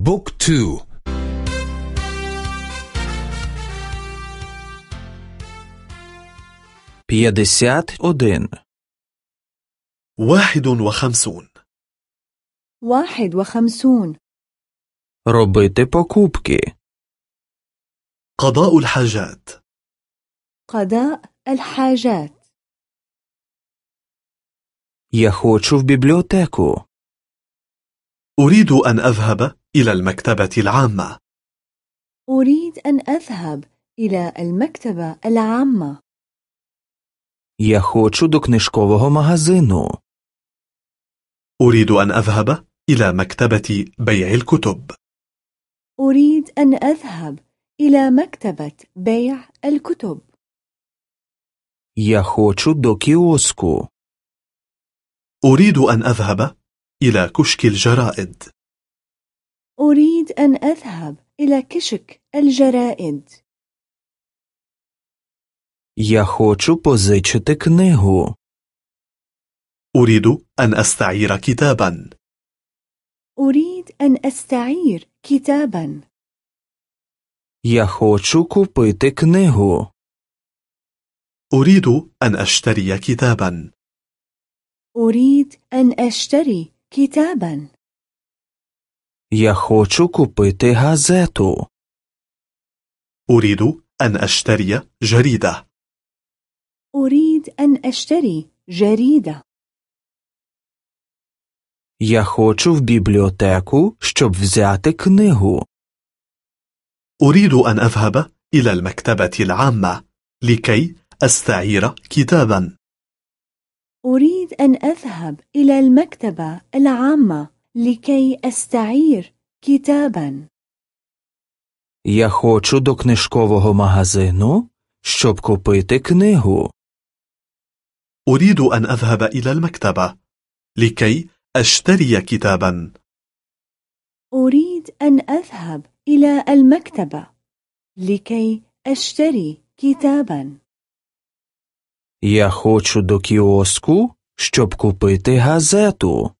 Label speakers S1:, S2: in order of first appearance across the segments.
S1: بوك تو
S2: п'ятдесят один
S3: واحد وخمسون
S4: واحد وخمسون
S2: робити покупки,
S3: قضاء الحاجات
S4: قضاء الحاجات
S2: я хочу в бібліотеку,
S3: أريد أن أذهب إلى المكتبة العامة
S4: أريد أن أذهب إلى المكتبة العامة
S2: я хочу до книжкового магазину,
S3: أريد أن أذهب إلى مكتبة بيع الكتب
S4: أريد أن أذهب إلى مكتبة بيع الكتب
S2: я хочу до кіоску,
S3: أريد أن أذهب إلى كشك الجرائد
S4: أريد أن أذهب إلى كشك الجرائد
S2: я хочу позичити книгу,
S3: أريد أن أستعير كتابا
S4: أريد أن أستعير كتابا
S2: я хочу купити книгу,
S3: أريد أن أشتري كتابا
S4: أريد أن أشتري كتابا
S2: я хочу купити газету,
S3: أريد أن أشتري جريدة
S4: أريد أن أشتري جريدة
S2: я хочу в бібліотеку, щоб взяти книгу,
S3: أريد أن أذهب إلى المكتبة العامة لكي أستعير كتابا
S4: أريد أن أذهب إلى المكتبة العامة لكي أستعير كتابا
S2: я хочу до книжкового магазину, щоб купити книгу.
S3: أريد أن أذهب إلى المكتبة لكي أشتري كتابا
S4: أريد أن أذهب إلى المكتبة لكي أشتري كتابا
S2: Я хочу до кіоску, щоб купити газету.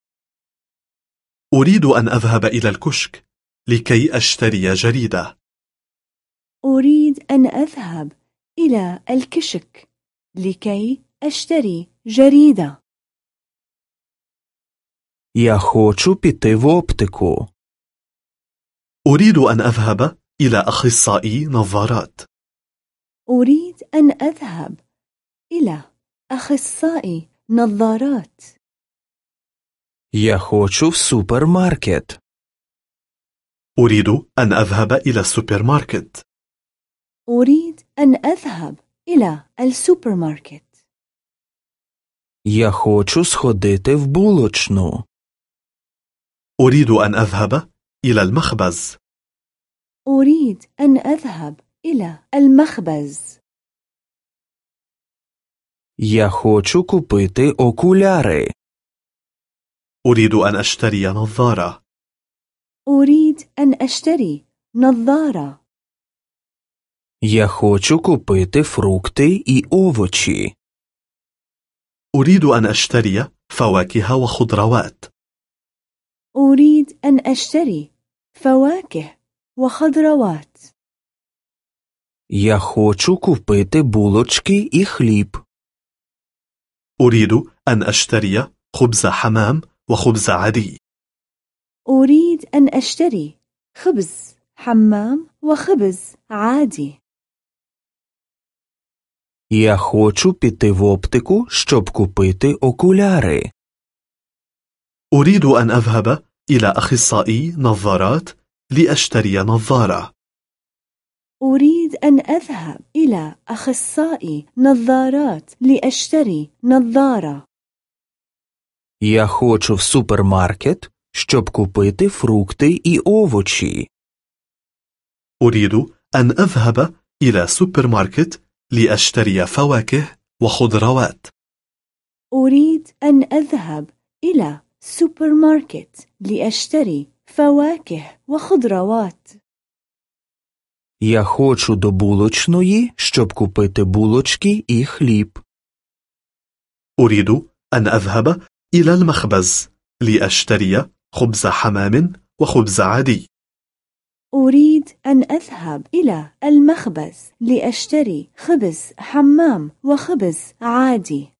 S3: أريد أن أذهب إلى الكشك لكي أشتري جريدة
S4: أريد أن أذهب إلى الكشك لكي أشتري جريدة
S2: Я хочу піти в оптику.
S3: أريد أن أذهب إلى أخصائي نظارات
S4: أريد أن أذهب إلى أخصائي نظارات
S2: Я хочу в супермаркет.
S3: أريد أن أذهب إلى السوبر ماركت
S4: أريد أن أذهب إلى السوبر ماركت
S2: Я хочу сходити в булочну.
S3: أريد أن أذهب إلى المخبز
S4: أريد أن أذهب إلى المخبز
S2: Я хочу купити окуляри.
S3: أريد أن أشتري نظارة
S4: أريد أن أشتري نظارة
S2: Я хочу купити фрукти і овочі.
S3: أريد أن أشتري فواكه وخضروات
S4: أريد أن أشتري فواكه وخضروات
S2: Я хочу купити булочки і хліб.
S3: أريد أن أشتري خبز حمام وخبز عادي
S4: أريد أن أشتري خبز حمام وخبز عادي
S2: Я хочу піти в оптику, щоб купити окуляри.
S3: أريد أن أذهب إلى أخصائي نظارات لأشتري نظارة
S4: أريد أن أذهب إلى أخصائي نظارات لأشتري نظارة
S2: Я хочу в супермаркет, щоб купити фрукти і овочі.
S3: أريد أن أذهب إلى سوبر ماركت لأشتري فواكه وخضروات
S4: أريد أن أذهب إلى سوبر ماركت لأشتري فواكه وخضروات
S2: Я хочу до булочної, щоб купити булочки і хліб.
S3: أريد أن أذهب إلى المخبز لأشتري خبز حمام وخبز عادي
S4: أريد أن أذهب إلى المخبز لأشتري خبز حمام وخبز عادي